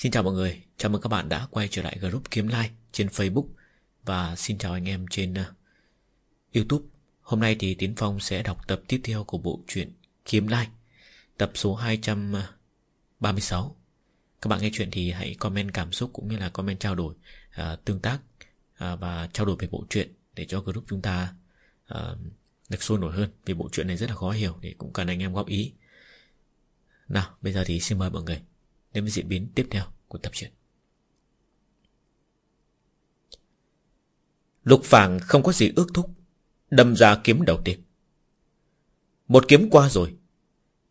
Xin chào mọi người, chào mừng các bạn đã quay trở lại group Kiếm Like trên Facebook Và xin chào anh em trên uh, Youtube. Hôm nay thì Tiến Phong sẽ đọc tập tiếp theo của bộ truyện Kiếm Like Tập số 236 Các bạn nghe chuyện thì hãy comment cảm xúc cũng như là comment trao đổi uh, Tương tác uh, và trao đổi về bộ truyện Để cho group chúng ta uh, được sôi nổi hơn. Vì bộ truyện này rất là khó hiểu Để cũng cần anh em góp ý. Nào bây giờ thì xin mời mọi người. Đến với diễn biến tiếp theo của tập truyện. Lục Phàng không có gì ước thúc Đâm ra kiếm đầu tiên. Một kiếm qua rồi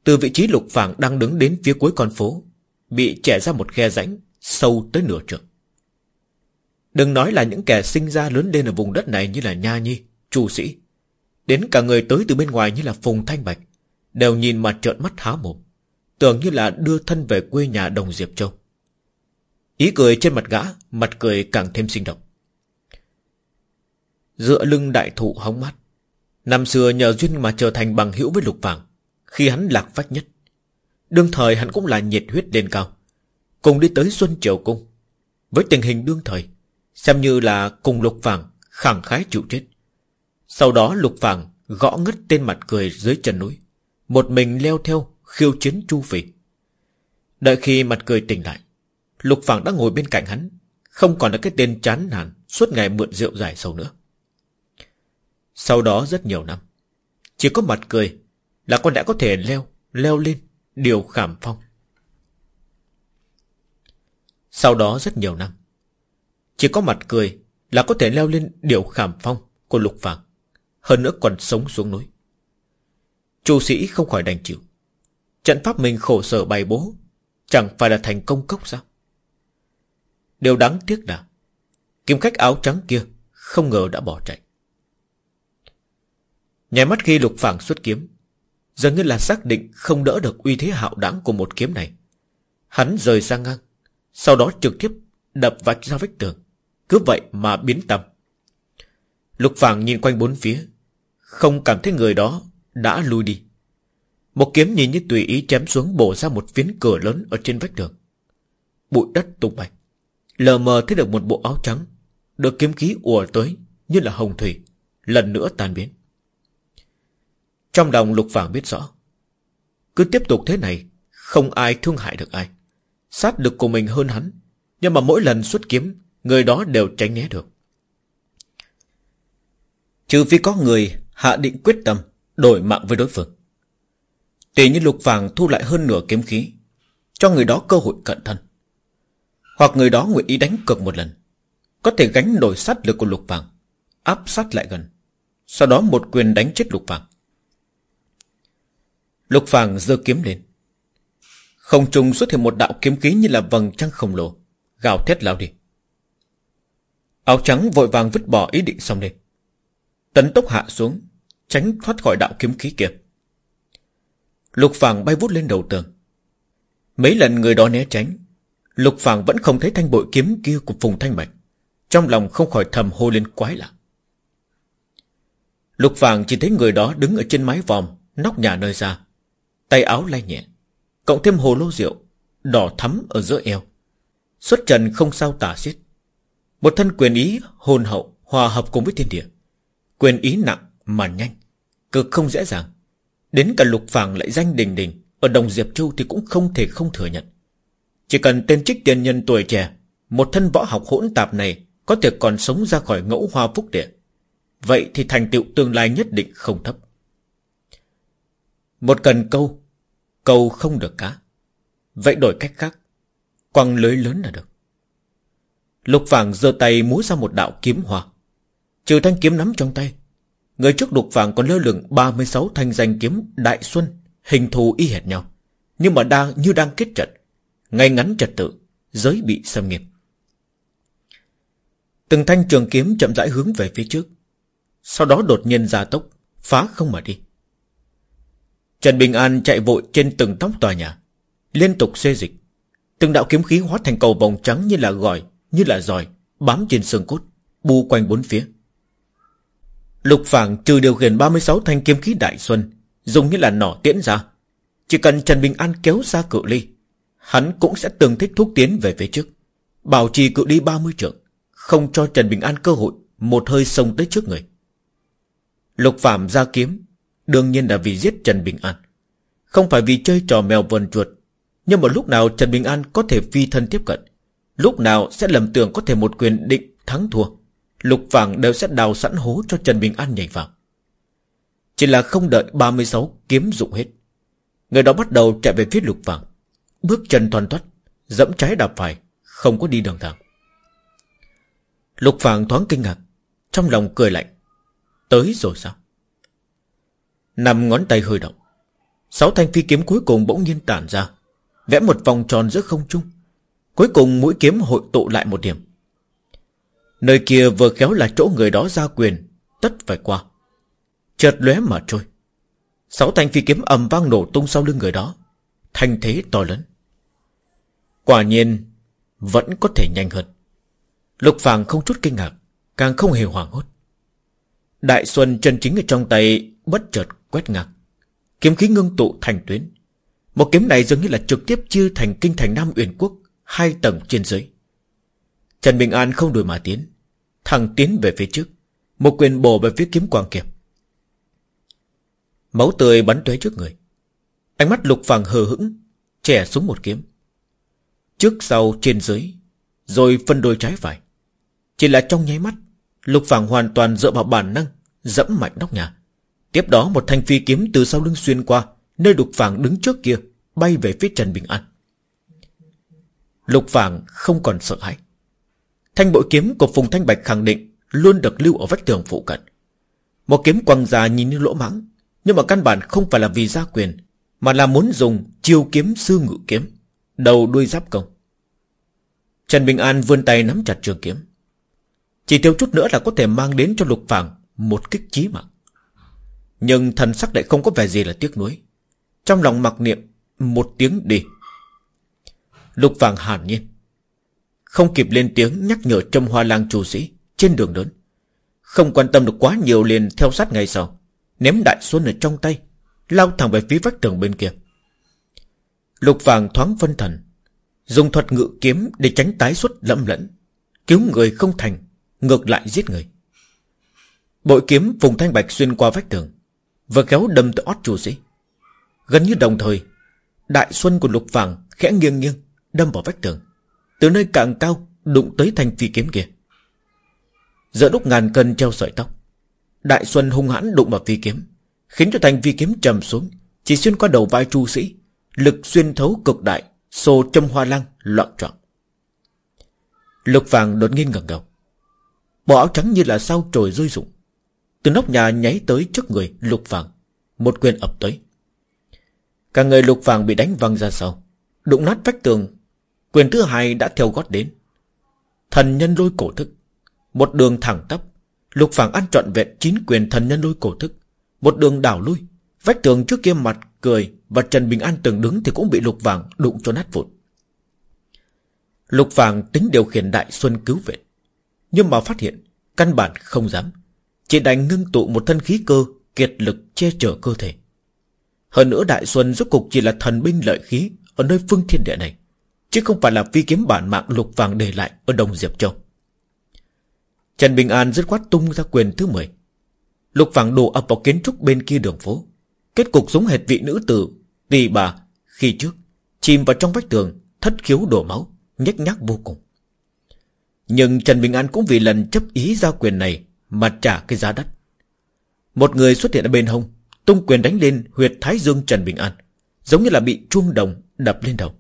Từ vị trí Lục Phàng đang đứng đến phía cuối con phố Bị trẻ ra một khe rãnh Sâu tới nửa trượng. Đừng nói là những kẻ sinh ra lớn lên ở vùng đất này Như là Nha Nhi, Chu Sĩ Đến cả người tới từ bên ngoài như là Phùng Thanh Bạch Đều nhìn mặt trợn mắt há mồm. Tưởng như là đưa thân về quê nhà đồng Diệp Châu. Ý cười trên mặt gã, Mặt cười càng thêm sinh động. Dựa lưng đại thụ hóng mắt Năm xưa nhờ duyên mà trở thành bằng hữu với lục vàng Khi hắn lạc vách nhất. Đương thời hắn cũng là nhiệt huyết lên cao, Cùng đi tới Xuân Triều Cung. Với tình hình đương thời, Xem như là cùng lục vàng Khẳng khái chịu chết. Sau đó lục vàng gõ ngất tên mặt cười dưới chân núi, Một mình leo theo khiêu chiến Chu Phi. Đợi khi mặt cười tỉnh lại, Lục Phàng đã ngồi bên cạnh hắn, không còn là cái tên chán nản suốt ngày mượn rượu giải sầu nữa. Sau đó rất nhiều năm, chỉ có mặt cười là con đã có thể leo, leo lên, điều khảm phong. Sau đó rất nhiều năm, chỉ có mặt cười là có thể leo lên điều khảm phong của Lục Phàng, hơn nữa còn sống xuống núi. Chu sĩ không khỏi đành chịu. Trận pháp mình khổ sở bày bố, Chẳng phải là thành công cốc sao? Điều đáng tiếc là Kiếm khách áo trắng kia Không ngờ đã bỏ chạy. Nhảy mắt khi lục phảng xuất kiếm, Dường như là xác định Không đỡ được uy thế hạo đáng của một kiếm này. Hắn rời sang ngang, Sau đó trực tiếp đập vạch ra vách tường, Cứ vậy mà biến tâm. Lục phảng nhìn quanh bốn phía, Không cảm thấy người đó Đã lui đi một kiếm nhìn như tùy ý chém xuống bổ ra một phiến cửa lớn ở trên vách tường. Bụi đất tung bay. Lờ mờ thấy được một bộ áo trắng, được kiếm khí ùa tới như là hồng thủy, lần nữa tan biến. Trong lòng lục vàng biết rõ, cứ tiếp tục thế này, không ai thương hại được ai. Sát được của mình hơn hắn, nhưng mà mỗi lần xuất kiếm, người đó đều tránh né được. Trừ phi có người hạ định quyết tâm đổi mạng với đối phương. Tỷ như lục vàng thu lại hơn nửa kiếm khí, Cho người đó cơ hội cận thân. Hoặc người đó nguyện ý đánh cược một lần, Có thể gánh nổi sát lực của lục vàng, Áp sát lại gần, Sau đó một quyền đánh chết lục vàng. Lục vàng giơ kiếm lên. Không trùng xuất hiện một đạo kiếm khí như là vầng trăng khổng lồ, Gào thét lao đi. Áo trắng vội vàng vứt bỏ ý định xong lên. Tấn tốc hạ xuống, Tránh thoát khỏi đạo kiếm khí kia. Lục Phàng bay vút lên đầu tường. Mấy lần người đó né tránh, Lục Phàng vẫn không thấy thanh bội kiếm kia của Phùng Thanh Bạch. Trong lòng không khỏi thầm hô lên quái lạ. Lục Phàng chỉ thấy người đó đứng ở trên mái vòm, nóc nhà nơi ra. Tay áo lay nhẹ, cộng thêm hồ lô rượu, đỏ thắm ở giữa eo. Xuất trần không sao tả xiết. Một thân quyền ý hồn hậu hòa hợp cùng với thiên địa. Quyền ý nặng mà nhanh, cực không dễ dàng. Đến cả lục phàng lại danh đình đình, Ở Đồng Diệp Châu thì cũng không thể không thừa nhận. Chỉ cần tên trích tiền nhân tuổi trẻ, Một thân võ học hỗn tạp này Có thể còn sống ra khỏi ngẫu hoa phúc địa. Vậy thì thành tựu tương lai nhất định không thấp. Một cần câu Câu không được cá. Vậy đổi cách khác, Quăng lưới lớn là được. Lục vàng giơ tay múa ra một đạo kiếm hoa. Trừ thanh kiếm nắm trong tay Người trước đục vàng còn lơ lửng 36 thanh danh kiếm Đại Xuân, Hình thù y hệt nhau. Nhưng mà đang, như đang kết trận, Ngay ngắn trật tự, Giới bị xâm nghiệp Từng thanh trường kiếm chậm rãi hướng về phía trước. Sau đó đột nhiên ra tốc, Phá không mà đi. Trần Bình An chạy vội trên từng tóc tòa nhà, Liên tục xê dịch. Từng đạo kiếm khí hóa thành cầu vòng trắng như là gỏi, Như là giỏi, Bám trên xương cốt, Bu quanh bốn phía. Lục Phàng trừ điều khiển 36 thanh kiếm khí đại xuân, dùng như là nỏ tiễn ra. Chỉ cần Trần Bình An kéo ra cự ly, Hắn cũng sẽ từng thích thúc tiến về phía trước. Bảo trì cự ly 30 trượng Không cho Trần Bình An cơ hội Một hơi xông tới trước người. Lục Phạm ra kiếm Đương nhiên là vì giết Trần Bình An. Không phải vì chơi trò mèo vần chuột Nhưng mà lúc nào Trần Bình An có thể phi thân tiếp cận Lúc nào sẽ lầm tưởng có thể một quyền định thắng thua. Lục Vàng đều sẽ đào sẵn hố cho Trần Bình An nhảy vào. Chỉ là không đợi 36 kiếm dụng hết Người đó bắt đầu chạy về phía Lục Vàng, Bước chân toàn thoát Dẫm trái đạp phải Không có đi đường thẳng Lục Vàng thoáng kinh ngạc Trong lòng cười lạnh. Tới rồi sao? Nằm ngón tay hơi động Sáu thanh phi kiếm cuối cùng bỗng nhiên tản ra Vẽ một vòng tròn giữa không trung. Cuối cùng mũi kiếm hội tụ lại một điểm Nơi kia vừa khéo là chỗ người đó ra quyền, Tất phải qua. Chợt lóe mà trôi. Sáu thanh phi kiếm ầm vang nổ tung sau lưng người đó. Thanh thế to lớn. Quả nhiên, Vẫn có thể nhanh hơn. Lục Phàng không chút kinh ngạc, Càng không hề hoảng hốt. Đại Xuân chân chính ở trong tay Bất chợt quét ngang. Kiếm khí ngưng tụ thành tuyến. Một kiếm này dường như là trực tiếp chia thành kinh thành Nam Uyển Quốc, Hai tầng trên dưới. Trần Bình An không đuổi mà tiến. Thằng tiến về phía trước, Một quyền bổ về phía kiếm quang kiệp Máu tươi bắn tuế trước người. Ánh mắt lục phàng hờ hững Trẻ xuống một kiếm. Trước sau trên dưới, Rồi phân đôi trái phải. Chỉ là trong nháy mắt, Lục phàng hoàn toàn dựa vào bản năng, Dẫm mạnh nóc nhà. Tiếp đó một thanh phi kiếm từ sau lưng xuyên qua, Nơi lục phàng đứng trước kia, Bay về phía Trần Bình An. Lục phàng không còn sợ hãi. Thanh bội kiếm của Phùng Thanh Bạch khẳng định Luôn được lưu ở vách tường phụ cận. Một kiếm quăng ra nhìn như lỗ mãng, Nhưng mà căn bản không phải là vì gia quyền, Mà là muốn dùng chiêu kiếm sư ngự kiếm, Đầu đuôi giáp công. Trần Bình An vươn tay nắm chặt trường kiếm. Chỉ thiếu chút nữa là có thể mang đến cho lục phàng Một kích chí mạng. Nhưng thần sắc lại không có vẻ gì là tiếc nuối. Trong lòng mặc niệm, Một tiếng đi. Lục phàng hàn nhiên. Không kịp lên tiếng nhắc nhở Trâm hoa lang chủ sĩ Trên đường lớn Không quan tâm được quá nhiều liền theo sát ngay sau, Ném đại xuân ở trong tay, Lao thẳng về phía vách tường bên kia. Lục vàng thoáng phân thần, Dùng thuật ngự kiếm để tránh tái xuất lẫm lẫn Cứu người không thành, Ngược lại giết người. Bội kiếm vùng thanh bạch xuyên qua vách tường Và kéo đâm tới ót chủ sĩ. Gần như đồng thời, Đại xuân của lục vàng khẽ nghiêng nghiêng Đâm vào vách tường. Từ nơi càng cao đụng tới thanh phi kiếm kia. Giữa lúc ngàn cân treo sợi tóc, Đại xuân hung hãn đụng vào phi kiếm, Khiến cho thanh phi kiếm trầm xuống, Chỉ xuyên qua đầu vai chu sĩ, Lực xuyên thấu cực đại, Xô châm hoa lăng loạn trọng. Lục vàng đột nhiên ngẩng đầu, Bộ áo trắng như là sao trồi rơi rụng. Từ nóc nhà nháy tới trước người lục vàng, Một quyền ập tới. Cả người lục vàng bị đánh văng ra sau, Đụng nát vách tường Quyền thứ hai đã theo gót đến. Thần nhân lôi cổ thức. Một đường thẳng tắp. Lục vàng ăn trọn vẹn chín quyền thần nhân lôi cổ thức. Một đường đảo lui. Vách tường trước kia mặt cười Và Trần Bình An từng đứng thì cũng bị lục vàng đụng cho nát vụn. Lục vàng tính điều khiển đại xuân cứu vệ. Nhưng mà phát hiện, Căn bản không dám. Chỉ đành ngưng tụ một thân khí cơ, Kiệt lực che chở cơ thể. Hơn nữa đại xuân rốt cục chỉ là thần binh lợi khí Ở nơi phương thiên địa này. Chứ không phải là phi kiếm bản mạng lục vàng để lại Ở Đồng Diệp Châu. Trần Bình An dứt khoát tung ra quyền thứ 10 Lục vàng đổ ập vào kiến trúc bên kia đường phố. Kết cục giống hệt vị nữ tử, Tỳ bà, khi trước, Chìm vào trong vách tường, Thất khiếu đổ máu, Nhếch nhác vô cùng. Nhưng Trần Bình An cũng vì lần chấp ý giao quyền này Mà trả cái giá đắt. Một người xuất hiện ở bên hông, Tung quyền đánh lên huyệt thái dương Trần Bình An, Giống như là bị chuông đồng đập lên đầu.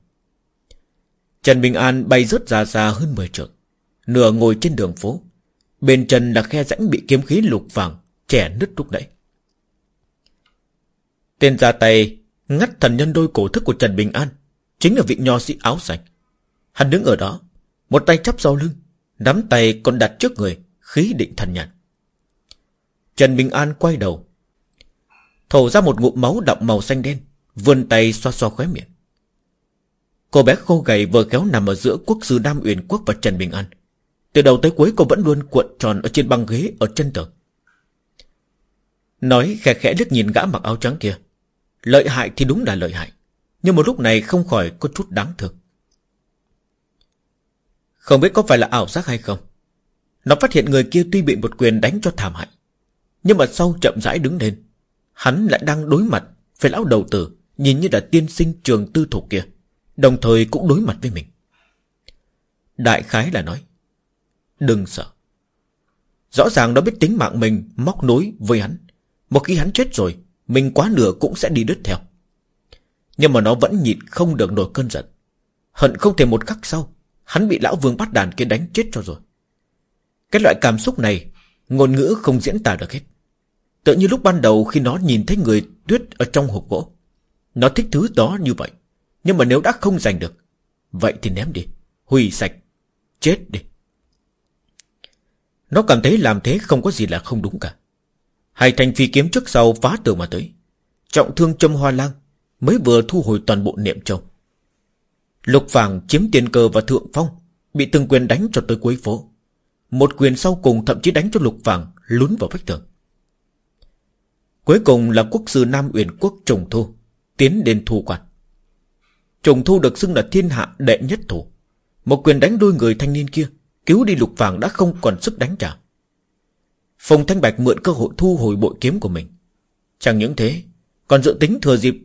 Trần Bình An bay rớt ra xa hơn 10 trượng. Nửa ngồi trên đường phố Bên chân là khe rãnh bị kiếm khí lục vàng Trẻ nứt lúc nãy. Tên ra tay ngắt thần nhân đôi cổ thức của Trần Bình An Chính là vị nho sĩ áo sạch, Hắn đứng ở đó Một tay chắp sau lưng Nắm tay còn đặt trước người Khí định thần nhàn. Trần Bình An quay đầu Thổ ra một ngụm máu đậm màu xanh đen Vươn tay xoa xoa khóe miệng. Cô bé khô gầy vừa kéo nằm ở giữa quốc sư Nam Uyển Quốc và Trần Bình An. Từ đầu tới cuối cô vẫn luôn cuộn tròn Ở trên băng ghế ở chân tường. Nói khẽ khẽ liếc nhìn gã mặc áo trắng kia. Lợi hại thì đúng là lợi hại, Nhưng một lúc này không khỏi có chút đáng thương. Không biết có phải là ảo giác hay không? Nó phát hiện người kia tuy bị một quyền đánh cho thảm hại, Nhưng mà sau chậm rãi đứng lên, Hắn lại đang đối mặt Với lão đầu tử, Nhìn như là tiên sinh trường tư thục kia. Đồng thời cũng đối mặt với mình. Đại khái là nói, Đừng sợ. Rõ ràng nó biết tính mạng mình Móc nối với hắn. Một khi hắn chết rồi, Mình quá nửa cũng sẽ đi đứt theo. Nhưng mà nó vẫn nhịn không được nổi cơn giận. Hận không thể một khắc sau, Hắn bị lão vương bắt đàn kia đánh chết cho rồi. Cái loại cảm xúc này, Ngôn ngữ không diễn tả được hết. Tự như lúc ban đầu khi nó nhìn thấy người tuyết ở trong hộp gỗ. Nó thích thứ đó như vậy. Nhưng mà nếu đã không giành được, Vậy thì ném đi, Hủy sạch, Chết đi. Nó cảm thấy làm thế không có gì là không đúng cả. Hai thành phi kiếm trước sau phá tường mà tới. Trọng thương châm hoa lang Mới vừa thu hồi toàn bộ niệm châu. Lục vàng chiếm tiền cờ và thượng phong, Bị từng quyền đánh cho tới cuối phố. Một quyền sau cùng thậm chí đánh cho lục vàng Lún vào vách tường. Cuối cùng là quốc sư Nam Uyển Quốc Trùng Thu, Tiến đến thu quan. Trùng Thu được xưng là thiên hạ đệ nhất thủ. Một quyền đánh đôi người thanh niên kia, Cứu đi lục vàng đã không còn sức đánh trả. Phùng Thanh Bạch mượn cơ hội thu hồi bội kiếm của mình. Chẳng những thế, Còn dự tính thừa dịp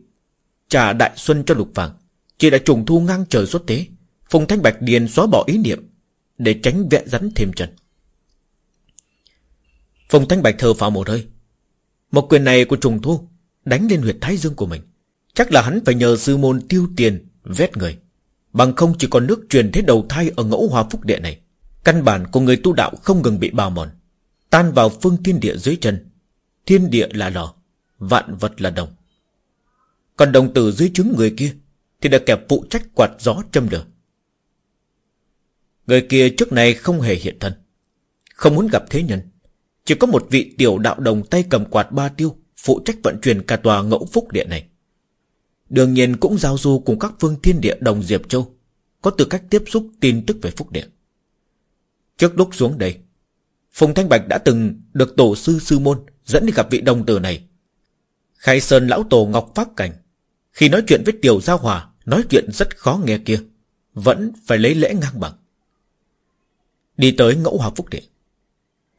Trả đại xuân cho lục vàng, Chỉ đã trùng thu ngang trời xuất thế Phùng Thanh Bạch điền xóa bỏ ý niệm Để tránh vẽ rắn thêm chân. Phùng Thanh Bạch thờ phào một hơi. Một quyền này của trùng thu Đánh lên huyệt thái dương của mình. Chắc là hắn phải nhờ sư môn tiêu tiền, Vét người. Bằng không chỉ còn nước truyền thế đầu thai Ở ngẫu hòa phúc địa này. Căn bản của người tu đạo không ngừng bị bào mòn, Tan vào phương thiên địa dưới chân. Thiên địa là lò, Vạn vật là đồng. Còn đồng tử dưới trứng người kia Thì đã kẹp phụ trách quạt gió châm lửa. Người kia trước này không hề hiện thân, Không muốn gặp thế nhân. Chỉ có một vị tiểu đạo đồng tay cầm quạt ba tiêu Phụ trách vận chuyển cả tòa ngẫu phúc địa này. Đương nhiên cũng giao du cùng các phương thiên địa đồng Diệp Châu Có tư cách tiếp xúc tin tức về phúc địa Trước lúc xuống đây Phùng Thanh Bạch đã từng được tổ sư sư môn dẫn đi gặp vị đồng tử này. Khai Sơn lão tổ Ngọc Pháp Cảnh, khi nói chuyện với Tiểu Gia Hòa, nói chuyện rất khó nghe kia, vẫn phải lấy lễ ngang bằng. Đi tới ngẫu hòa phúc điện.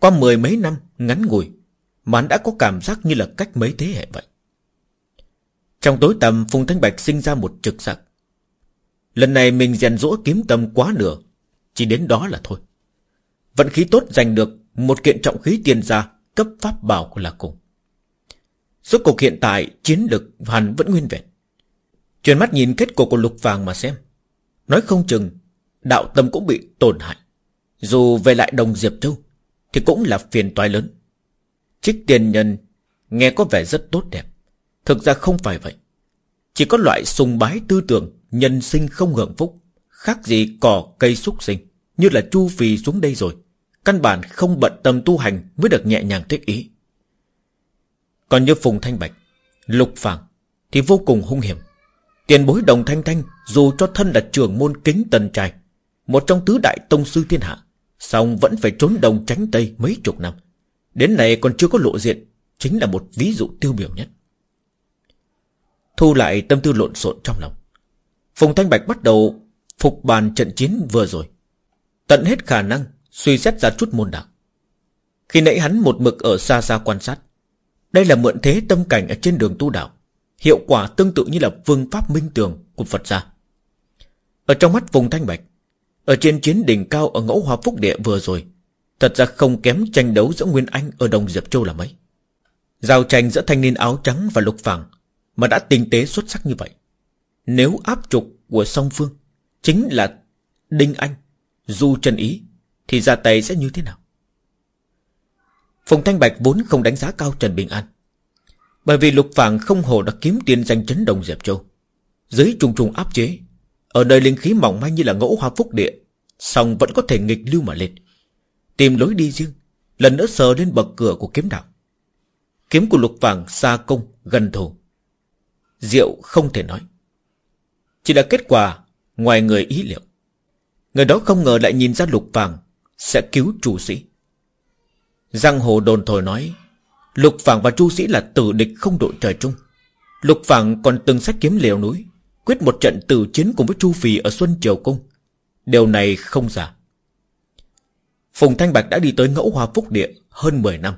Qua mười mấy năm ngắn ngủi, mà đã có cảm giác như là cách mấy thế hệ vậy. Trong tối tầm Phùng Thanh Bạch sinh ra một trực giác. Lần này mình rèn rũa kiếm tâm quá nửa, chỉ đến đó là thôi. Vận khí tốt giành được một kiện trọng khí tiền gia Cấp pháp bảo của là cùng. Suốt cuộc hiện tại Chiến lực hẳn vẫn nguyên vẹn. Chuyển mắt nhìn kết cục của lục vàng mà xem. Nói không chừng Đạo tâm cũng bị tổn hại. Dù về lại đồng Diệp Châu Thì cũng là phiền toái lớn. Trích tiền nhân Nghe có vẻ rất tốt đẹp. Thực ra không phải vậy. Chỉ có loại sùng bái tư tưởng, Nhân sinh không hưởng phúc, Khác gì cỏ cây xúc sinh. Như là chu phì xuống đây rồi, Căn bản không bận tâm tu hành Mới được nhẹ nhàng thích ý. Còn như Phùng Thanh Bạch, Lục Phàng Thì vô cùng hung hiểm. Tiền bối đồng Thanh Thanh Dù cho thân là trưởng môn kính tần trai, Một trong tứ đại tông sư thiên hạ, song vẫn phải trốn đồng tránh tây mấy chục năm. Đến nay còn chưa có lộ diện, Chính là một ví dụ tiêu biểu nhất. Thu lại tâm tư lộn xộn trong lòng. Phùng Thanh Bạch bắt đầu Phục bàn trận chiến vừa rồi. Tận hết khả năng Suy xét ra chút môn đạo. Khi nãy hắn một mực ở xa xa quan sát, Đây là mượn thế tâm cảnh Ở trên đường tu đạo, Hiệu quả tương tự như là phương pháp minh tường Của Phật gia. Ở trong mắt Phùng thanh bạch, Ở trên chiến đỉnh cao ở ngẫu hòa phúc địa vừa rồi, Thật ra không kém tranh đấu giữa Nguyên Anh Ở đồng Diệp Châu là mấy. Giao tranh giữa thanh niên áo trắng và lục vàng mà đã tinh tế xuất sắc như vậy. Nếu áp trục của song phương Chính là Đinh Anh, Du Trần Ý, thì ra tay sẽ như thế nào? Phùng Thanh Bạch vốn không đánh giá cao Trần Bình An, Bởi vì lục phàng không hồ đã kiếm tiền danh chấn đồng Diệp Châu. Dưới trùng trùng áp chế, Ở nơi linh khí mỏng manh như là ngẫu hoa phúc địa, song vẫn có thể nghịch lưu mà lên. Tìm lối đi riêng, Lần nữa sờ lên bậc cửa của kiếm đạo. Kiếm của lục vàng xa công, gần thù. Diệu không thể nói. Chỉ là kết quả Ngoài người ý liệu. Người đó không ngờ lại nhìn ra lục vàng sẽ cứu chu sĩ. Giang hồ đồn thổi nói, Lục vàng và Chu Sĩ là tử địch không đội trời chung Lục vàng còn từng sách kiếm liều núi, Quyết một trận tử chiến cùng với Chu Phì ở Xuân Triều Cung. Điều này không giả. Phùng Thanh Bạch đã đi tới ngẫu hòa phúc địa hơn 10 năm.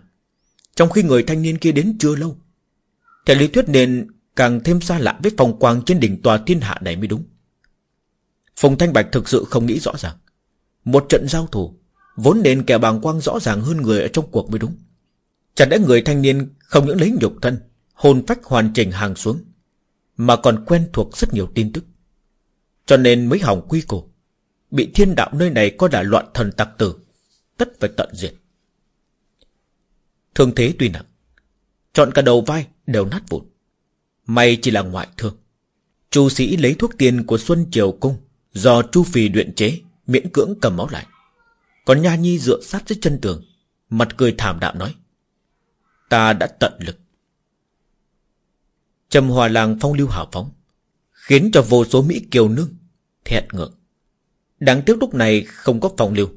Trong khi người thanh niên kia đến chưa lâu Theo lý thuyết nên càng thêm xa lạ với phong quang trên đỉnh tòa thiên hạ này mới đúng. Phùng Thanh Bạch thực sự không nghĩ rõ ràng. Một trận giao thủ, Vốn nên kẻ bàng quang rõ ràng hơn người ở trong cuộc mới đúng. Chẳng lẽ người thanh niên không những lấy nhục thân, Hồn phách hoàn chỉnh hàng xuống, Mà còn quen thuộc rất nhiều tin tức? Cho nên mới hỏng quy củ, Bị thiên đạo nơi này có đả loạn thần tặc tử, Tất phải tận diệt. Thương thế tuy nặng Chọn cả đầu vai đều nát vụn. May chỉ là ngoại thương. Chu sĩ lấy thuốc tiền của Xuân Triều Cung, Do Chu Phì luyện chế, Miễn cưỡng cầm máu lại. Còn Nha Nhi dựa sát dưới chân tường, Mặt cười thảm đạm nói, Ta đã tận lực. Trầm hòa làng phong lưu hào phóng, Khiến cho vô số Mỹ kiều nương Thẹn ngượng. Đáng tiếc lúc này không có phong lưu,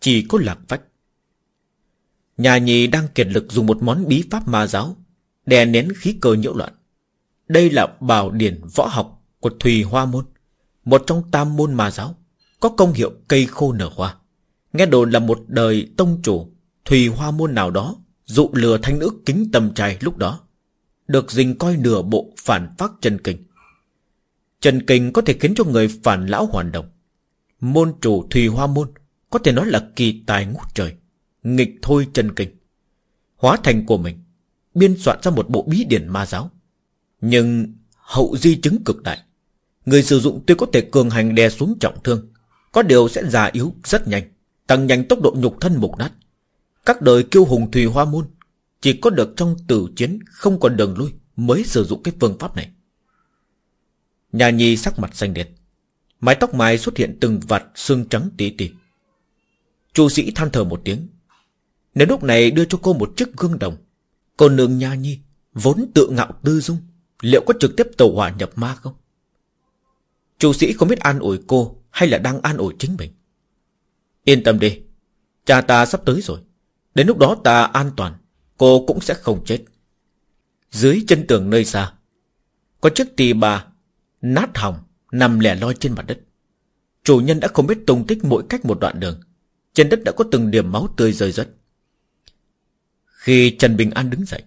Chỉ có lạc vách. Nhà nhì đang kiệt lực dùng một món bí pháp ma giáo, Đè nén khí cơ nhiễu loạn. Đây là bảo điển võ học Của Thùy Hoa Môn, Một trong tam môn ma giáo, Có công hiệu cây khô nở hoa. Nghe đồn là một đời tông chủ, Thùy Hoa Môn nào đó Dụ lừa thanh nữ kính tầm trai lúc đó, Được dình coi nửa bộ phản phát chân kinh. Chân kinh có thể khiến cho người phản lão hoàn đồng. Môn chủ Thùy Hoa Môn Có thể nói là kỳ tài ngút trời, Nghịch thôi chân kinh. Hóa thành của mình, Biên soạn ra một bộ bí điển ma giáo. Nhưng hậu di chứng cực đại. Người sử dụng tuy có thể cường hành đè xuống trọng thương, Có điều sẽ già yếu rất nhanh, Tăng nhanh tốc độ nhục thân mục nát. Các đời kiêu hùng Thùy Hoa Môn, Chỉ có được trong tử chiến, Không còn đường lui Mới sử dụng cái phương pháp này. Nhà nhi sắc mặt xanh đệt Mái tóc mai xuất hiện từng vạt xương trắng tí tì Chu sĩ than thở một tiếng, Nếu lúc này đưa cho cô một chiếc gương đồng, Cô nương nha nhi Vốn tự ngạo tư dung Liệu có trực tiếp tàu hỏa nhập ma không? Chủ sĩ không biết an ủi cô Hay là đang an ủi chính mình. Yên tâm đi, Cha ta sắp tới rồi. Đến lúc đó ta an toàn, Cô cũng sẽ không chết. Dưới chân tường nơi xa, Có chiếc tì bà Nát hỏng Nằm lẻ loi trên mặt đất. Chủ nhân đã không biết tung tích mỗi cách một đoạn đường. Trên đất đã có từng điểm máu tươi rơi rớt. Khi Trần Bình An đứng dậy,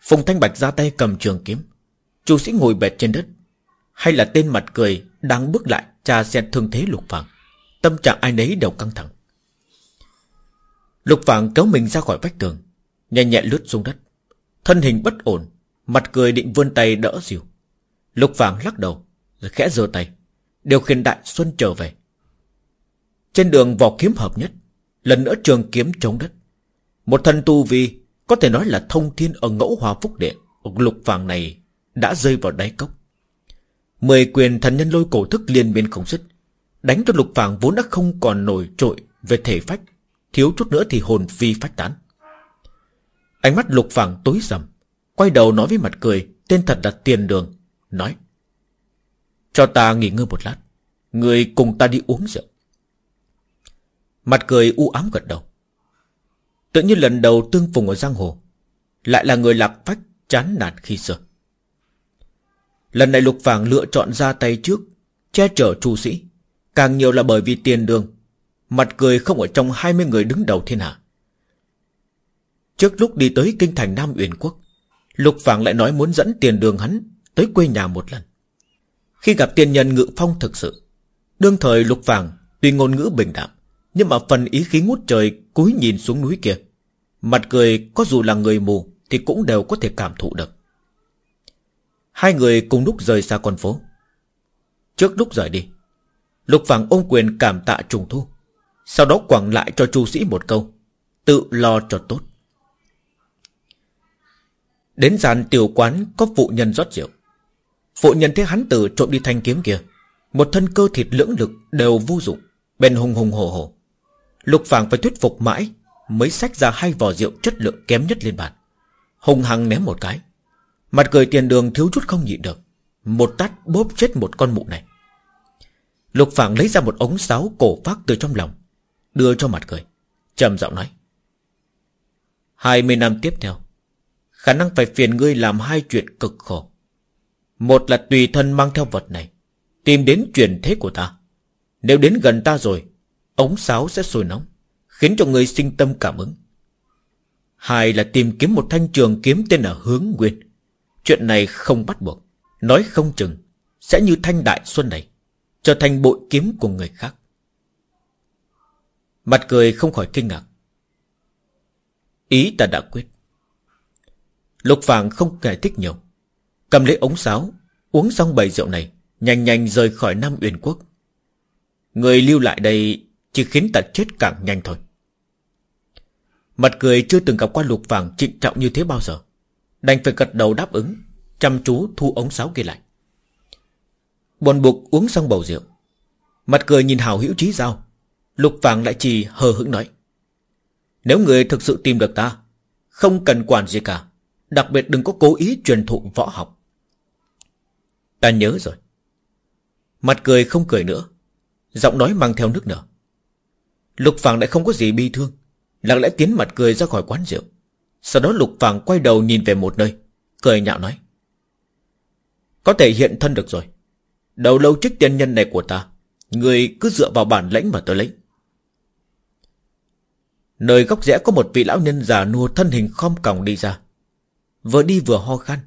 Phùng Thanh Bạch ra tay cầm trường kiếm. Chu sĩ ngồi bệt trên đất, Hay là tên mặt cười Đang bước lại tra xét thương thế lục phàng. Tâm trạng ai nấy đều căng thẳng. Lục phàng kéo mình ra khỏi vách tường, Nhẹ nhẹ lướt xuống đất. Thân hình bất ổn, Mặt cười định vươn tay đỡ dìu. Lục phàng lắc đầu, Rồi khẽ giơ tay, Điều khiển đại xuân trở về. Trên đường vỏ kiếm hợp nhất, Lần nữa trường kiếm chống đất. Một thân tu vi Có thể nói là thông thiên ở ngẫu hòa phúc địa, Lục vàng này đã rơi vào đáy cốc. Mười quyền thần nhân lôi cổ thức liên miên không dứt, Đánh cho lục phàng vốn đã không còn nổi trội Về thể phách, Thiếu chút nữa thì hồn phi phách tán. Ánh mắt lục phàng tối sầm, Quay đầu nói với mặt cười, Tên thật là tiền đường, Nói, Cho ta nghỉ ngơi một lát, Người cùng ta đi uống rượu. Mặt cười u ám gật đầu. Tự nhiên lần đầu tương phùng ở giang hồ, Lại là người lạc phách chán nản khi xưa Lần này lục vàng lựa chọn ra tay trước, Che chở chu sĩ. Càng nhiều là bởi vì tiền đường. Mặt cười không ở trong 20 người đứng đầu thiên hạ. Trước lúc đi tới kinh thành Nam Uyển Quốc, Lục vàng lại nói muốn dẫn tiền đường hắn Tới quê nhà một lần. Khi gặp tiền nhân ngự phong thực sự, Đương thời lục vàng Tuy ngôn ngữ bình đạm, Nhưng mà phần ý khí ngút trời cúi nhìn xuống núi kia. Mặt cười có dù là người mù Thì cũng đều có thể cảm thụ được. Hai người cùng lúc rời xa con phố. Trước lúc rời đi, Lục vàng ôm quyền cảm tạ trùng thu, Sau đó quẳng lại cho chu sĩ một câu, Tự lo cho tốt. Đến dàn tiểu quán có phụ nhân rót rượu. Phụ nhân thấy hắn tử trộm đi thanh kiếm kia, Một thân cơ thịt lưỡng lực đều vô dụng Bên hùng hùng hồ hồ Lục vàng phải thuyết phục mãi, Mới xách ra hai vò rượu chất lượng kém nhất lên bàn. Hùng hăng ném một cái. Mặt cười tiền đường thiếu chút không nhịn được. Một tát bóp chết một con mụ này. Lục Phảng lấy ra một ống sáo cổ phát từ trong lòng, Đưa cho mặt cười, trầm giọng nói, hai mươi năm tiếp theo, Khả năng phải phiền ngươi làm hai chuyện cực khổ. Một là tùy thân mang theo vật này, Tìm đến truyền thế của ta. Nếu đến gần ta rồi, Ống sáo sẽ sôi nóng, Khiến cho người sinh tâm cảm ứng. Hai là tìm kiếm một thanh trường kiếm tên là Hướng Nguyên. Chuyện này không bắt buộc, Nói không chừng Sẽ như thanh đại xuân này, Trở thành bội kiếm của người khác. Mặt cười không khỏi kinh ngạc. Ý ta đã quyết. Lục Phàng không giải thích nhiều. Cầm lấy ống sáo, Uống xong bầy rượu này, Nhanh nhanh rời khỏi Nam Uyển Quốc. Người lưu lại đây Chỉ khiến ta chết càng nhanh thôi. Mặt cười chưa từng gặp qua lục vàng trịnh trọng như thế bao giờ. Đành phải gật đầu đáp ứng, Chăm chú thu ống sáo kia lại. Buồn bực uống xong bầu rượu, Mặt cười nhìn hào hữu trí giao. Lục vàng lại chỉ hờ hững nói, Nếu người thực sự tìm được ta, Không cần quản gì cả, Đặc biệt đừng có cố ý truyền thụ võ học. Ta nhớ rồi. Mặt cười không cười nữa, Giọng nói mang theo nước nở. Lục vàng lại không có gì bi thương, Lặng lẽ tiến mặt cười ra khỏi quán rượu. Sau đó Lục vàng quay đầu nhìn về một nơi, Cười nhạo nói, Có thể hiện thân được rồi. Đầu lâu trích tiên nhân này của ta, Người cứ dựa vào bản lãnh mà tôi lấy. Nơi góc rẽ có một vị lão nhân già nua thân hình khom còng đi ra, Vừa đi vừa ho khan.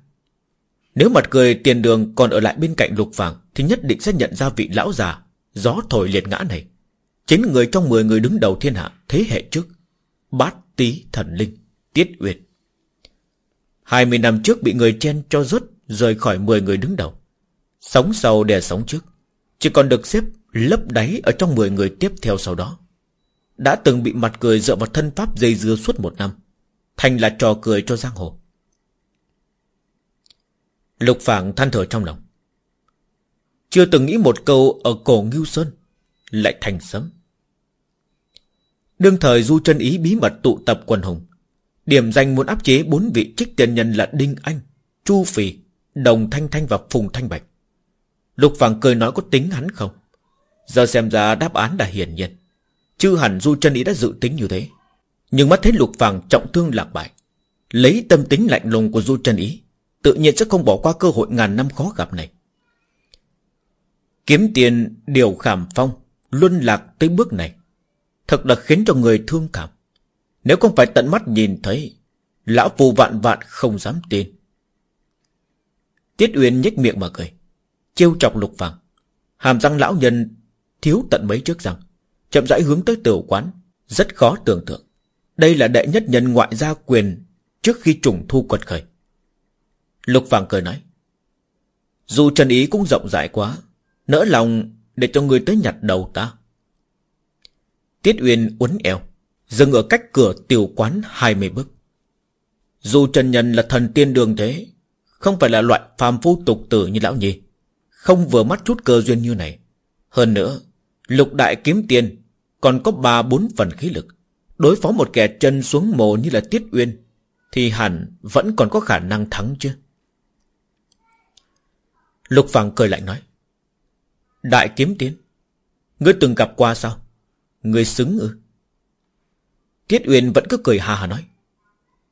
Nếu mặt cười tiền đường còn ở lại bên cạnh lục vàng Thì nhất định sẽ nhận ra vị lão già Gió thổi liệt ngã này. Chính người trong 10 người đứng đầu thiên hạ Thế hệ trước, Bát tý thần linh. Tiết Uyệt 20 năm trước bị người chen cho rút, Rời khỏi 10 người đứng đầu Sống sau đè sống trước, Chỉ còn được xếp lấp đáy Ở trong 10 người tiếp theo sau đó Đã từng bị mặt cười dựa vào thân pháp dây dưa suốt một năm, Thành là trò cười cho giang hồ Lục phảng than thở trong lòng. Chưa từng nghĩ một câu ở cổ Ngưu Sơn lại thành sấm. Đương thời Du chân Ý bí mật tụ tập quần hùng. Điểm danh muốn áp chế bốn vị trích tiền nhân là Đinh Anh, Chu Phì, Đồng Thanh Thanh và Phùng Thanh Bạch. Lục Phàng cười nói có tính hắn không? Giờ xem ra đáp án đã hiển nhiên. Chứ hẳn Du chân Ý đã dự tính như thế. Nhưng mắt thấy Lục Phàng trọng thương lạc bại. Lấy tâm tính lạnh lùng của Du chân Ý Tự nhiên sẽ không bỏ qua cơ hội ngàn năm khó gặp này Kiếm tiền điều khảm phong Luân lạc tới bước này Thật là khiến cho người thương cảm nếu không phải tận mắt nhìn thấy Lão phù vạn vạn không dám tin Tiết Uyên nhếch miệng mà cười chiêu chọc lục vàng Hàm răng lão nhân thiếu tận mấy trước răng Chậm rãi hướng tới tiểu quán Rất khó tưởng tượng Đây là đệ nhất nhân ngoại gia quyền Trước khi trùng thu quật khởi Lục Vàng cười nói. Dù Trần Ý cũng rộng rãi quá, nỡ lòng để cho người tới nhặt đầu ta. Tiết Uyên uốn eo, dừng ở cách cửa tiểu quán hai mươi bước. Dù Trần Nhân là thần tiên đường thế, không phải là loại phàm phu tục tử như lão nhi, không vừa mắt chút cơ duyên như này. Hơn nữa, lục đại kiếm tiền còn có ba bốn phần khí lực. Đối phó một kẻ chân xuống mồ như là Tiết Uyên, thì hẳn vẫn còn có khả năng thắng chứ. Lục Phàng cười lạnh nói. Đại kiếm tiên Ngươi từng gặp qua sao? Ngươi xứng ư? Tiết Uyên vẫn cứ cười hà hà nói.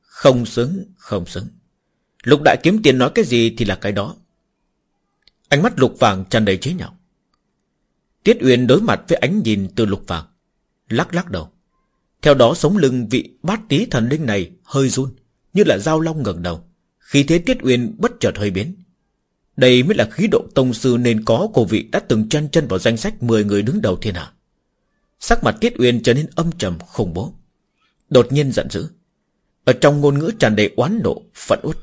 Không xứng, không xứng. Lục đại kiếm tiền nói cái gì thì là cái đó. Ánh mắt lục vàng tràn đầy chế nhạo. Tiết Uyên đối mặt với ánh nhìn từ lục vàng. Lắc lắc đầu. Theo đó sống lưng vị bát tí thần linh này hơi run. Như là dao long ngẩng đầu. Khi thế Tiết Uyên bất chợt hơi biến. Đây mới là khí độ tông sư nên có của vị đã từng chân chân vào danh sách 10 người đứng đầu thiên hạ. Sắc mặt Tiết Uyên trở nên âm trầm khủng bố. Đột nhiên giận dữ. Ở trong ngôn ngữ tràn đầy oán nộ, phẫn uất.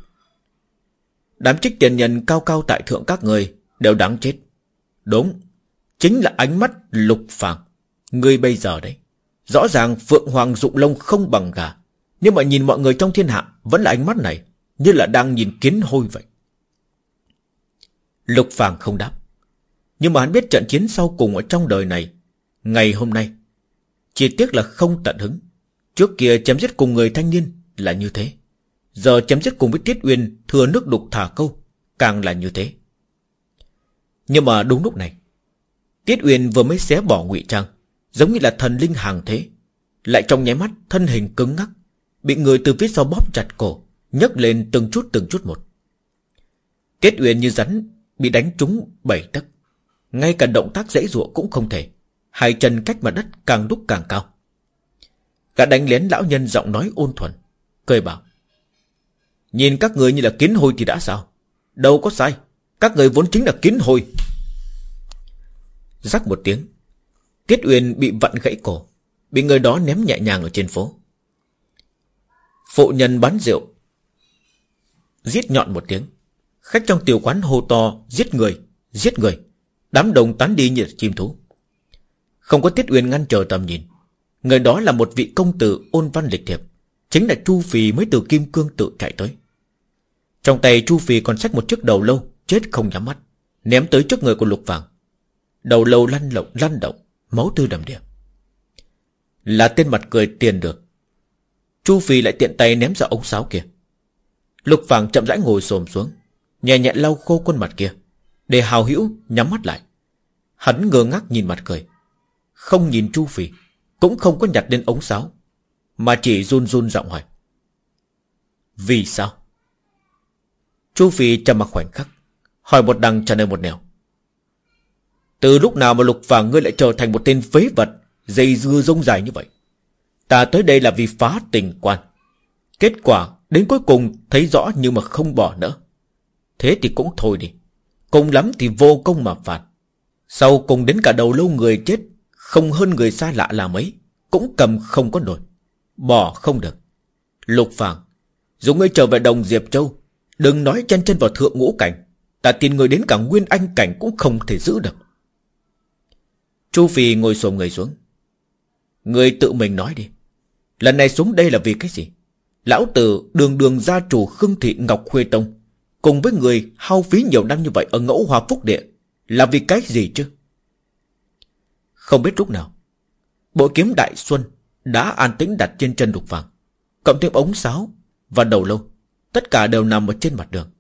Đám trích tiền nhân cao cao tại thượng các người đều đáng chết. Đúng, chính là ánh mắt lục phàng. Người bây giờ đấy. Rõ ràng Phượng Hoàng dụng lông không bằng gà. Nhưng mà nhìn mọi người trong thiên hạ vẫn là ánh mắt này. Như là đang nhìn kiến hôi vậy. Lục Phàng không đáp. Nhưng mà hắn biết trận chiến sau cùng ở trong đời này, ngày hôm nay, chỉ tiếc là không tận hứng. Trước kia chém giết cùng người thanh niên là như thế. Giờ chém giết cùng với Tiết Uyên thừa nước đục thả câu, càng là như thế. Nhưng mà đúng lúc này, Tiết Uyên vừa mới xé bỏ ngụy trang, giống như là thần linh hàng thế. Lại trong nháy mắt thân hình cứng ngắc, bị người từ phía sau bóp chặt cổ, nhấc lên từng chút từng chút một. Tiết Uyên như rắn Bị đánh trúng bảy tấc Ngay cả động tác dễ ruộng cũng không thể Hai chân cách mặt đất càng lúc càng cao Gã đánh lén lão nhân giọng nói ôn thuần Cười bảo Nhìn các người như là kiến hôi thì đã sao? Đâu có sai Các người vốn chính là kiến hôi. Rắc một tiếng Tiết Uyên bị vặn gãy cổ Bị người đó ném nhẹ nhàng ở trên phố. Phụ nhân bán rượu Giết nhọn một tiếng. Khách trong tiểu quán hô to Giết người, giết người. Đám đồng tán đi như chim thú. Không có Tiết Uyên ngăn chờ tầm nhìn. Người đó là một vị công tử ôn văn lịch thiệp, Chính là Chu Phì mới từ Kim Cương tự chạy tới. Trong tay Chu Phì còn xách một chiếc đầu lâu, Chết không nhắm mắt, Ném tới trước người của Lục Vàng Đầu lâu lăn lộng lăn động, Máu tươi đầm đìa. Là tên mặt cười tiền được. Chu Phi lại tiện tay ném ra ống sáo kia. Lục Vàng chậm rãi ngồi xồm xuống, Nhẹ nhẹ lau khô khuôn mặt kia, Để hào hữu nhắm mắt lại. Hắn ngơ ngác nhìn mặt cười, Không nhìn Chu Phi cũng không có nhặt lên ống sáo, Mà chỉ run run giọng hỏi. Vì sao? Chu Phi trầm mặc khoảnh khắc, Hỏi một đằng trả lời một nẻo. Từ lúc nào mà lục vàng ngươi lại trở thành một tên phế vật, Dây dưa rông dài như vậy? Ta tới đây là vì phá tình quan. Kết quả đến cuối cùng thấy rõ nhưng mà không bỏ nữa. Thế thì cũng thôi đi. Cùng lắm thì vô công mà phạt. Sau cùng đến cả đầu lâu người chết không hơn người xa lạ là mấy, Cũng cầm không có nổi, Bỏ không được Lục vàng Dù ngươi trở về đồng Diệp Châu, Đừng nói chân chân vào thượng ngũ cảnh, Ta tin người đến cả nguyên anh cảnh cũng không thể giữ được Chu Phi ngồi xổm người xuống. Người tự mình nói đi. Lần này xuống đây là vì cái gì? Lão tử đường đường gia chủ Khương Thị Ngọc Khuê Tông. Cùng với người hao phí nhiều năm như vậy ở ngẫu hòa phúc địa. Là vì cái gì chứ? Không biết lúc nào. Bộ kiếm Đại Xuân đã an tĩnh đặt trên chân đục vàng. Cộng thêm ống sáo và đầu lâu. Tất cả đều nằm ở trên mặt đường.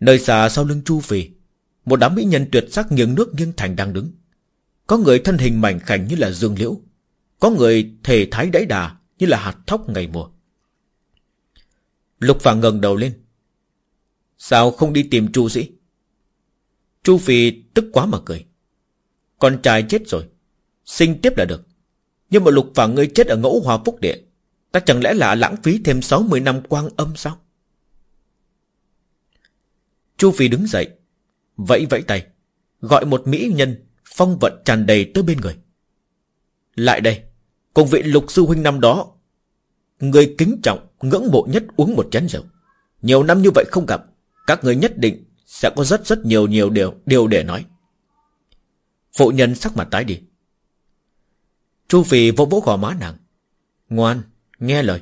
Nơi xa sau lưng Chu Phi. Một đám mỹ nhân tuyệt sắc nghiêng nước nghiêng thành đang đứng. Có người thân hình mảnh khảnh như là dương liễu, Có người thể thái đẫy đà Như là hạt thóc ngày mùa Lục Vàng ngẩng đầu lên Sao không đi tìm Chu sĩ Chu Phi tức quá mà cười con trai chết rồi Sinh tiếp là được Nhưng mà Lục phàm ngươi chết ở ngẫu hòa phúc địa Ta chẳng lẽ là lãng phí thêm 60 năm quang âm sao Chu Phi đứng dậy Vẫy vẫy tay Gọi một mỹ nhân phong vận tràn đầy tới bên người. Lại đây, cùng vị lục sư huynh năm đó, người kính trọng, ngưỡng mộ nhất uống một chén rượu. Nhiều năm như vậy không gặp, các người nhất định sẽ có rất rất nhiều nhiều điều, điều để nói. Phụ nhân sắc mặt tái đi. Chu Phi vỗ vỗ gò má nàng. Ngoan, nghe lời.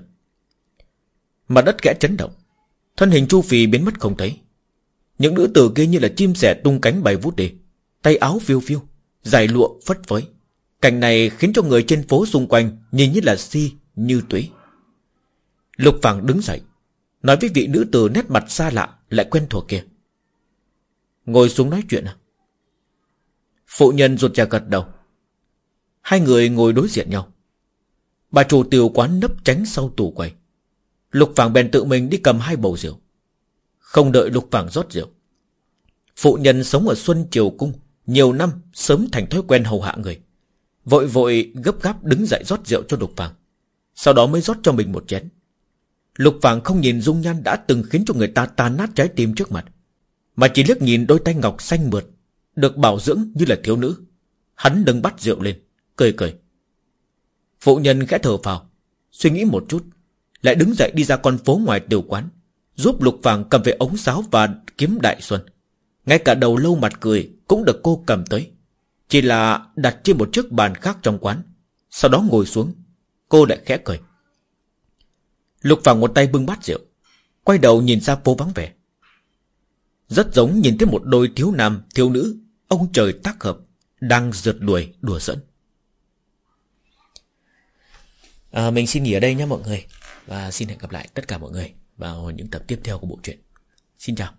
Mặt đất kẽ chấn động. Thân hình Chu Phi biến mất không thấy. Những nữ tử kia như là chim sẻ tung cánh bay vút đi. Tay áo phiêu phiêu. Dài lụa phất phới Cảnh này khiến cho người trên phố xung quanh Nhìn như là si như tuế Lục Phàng đứng dậy Nói với vị nữ tử nét mặt xa lạ Lại quen thuộc kia Ngồi xuống nói chuyện à Phụ nhân ruột trà gật đầu. Hai người ngồi đối diện nhau. Bà chủ tiểu quán nấp tránh sau tủ quầy. Lục vàng bèn tự mình đi cầm hai bầu rượu. Không đợi Lục vàng rót rượu, Phụ nhân sống ở Xuân Triều Cung nhiều năm sớm thành thói quen hầu hạ người. Vội vội gấp gáp đứng dậy rót rượu cho Lục Vàng Sau đó mới rót cho mình một chén. Lục Vàng không nhìn dung nhan đã từng khiến cho người ta tan nát trái tim trước mặt, Mà chỉ liếc nhìn đôi tay ngọc xanh mượt được bảo dưỡng như là thiếu nữ. Hắn đừng bắt rượu lên, Cười cười. Phụ nhân khẽ thở vào Suy nghĩ một chút, Lại đứng dậy đi ra con phố ngoài tiểu quán, Giúp Lục Vàng cầm về ống sáo và kiếm đại xuân. Ngay cả đầu lâu mặt cười Cũng được cô cầm tới. Chỉ là đặt trên một chiếc bàn khác trong quán, Sau đó ngồi xuống, Cô lại khẽ cười. Lục Vàng một tay bưng bát rượu, Quay đầu nhìn ra phố vắng vẻ. Rất giống nhìn thấy một đôi thiếu nam, Thiếu nữ Ông trời tác hợp Đang rượt đuổi đùa dẫn à, Mình xin nghỉ ở đây nhé mọi người. Và xin hẹn gặp lại tất cả mọi người Vào những tập tiếp theo của bộ truyện. Xin chào.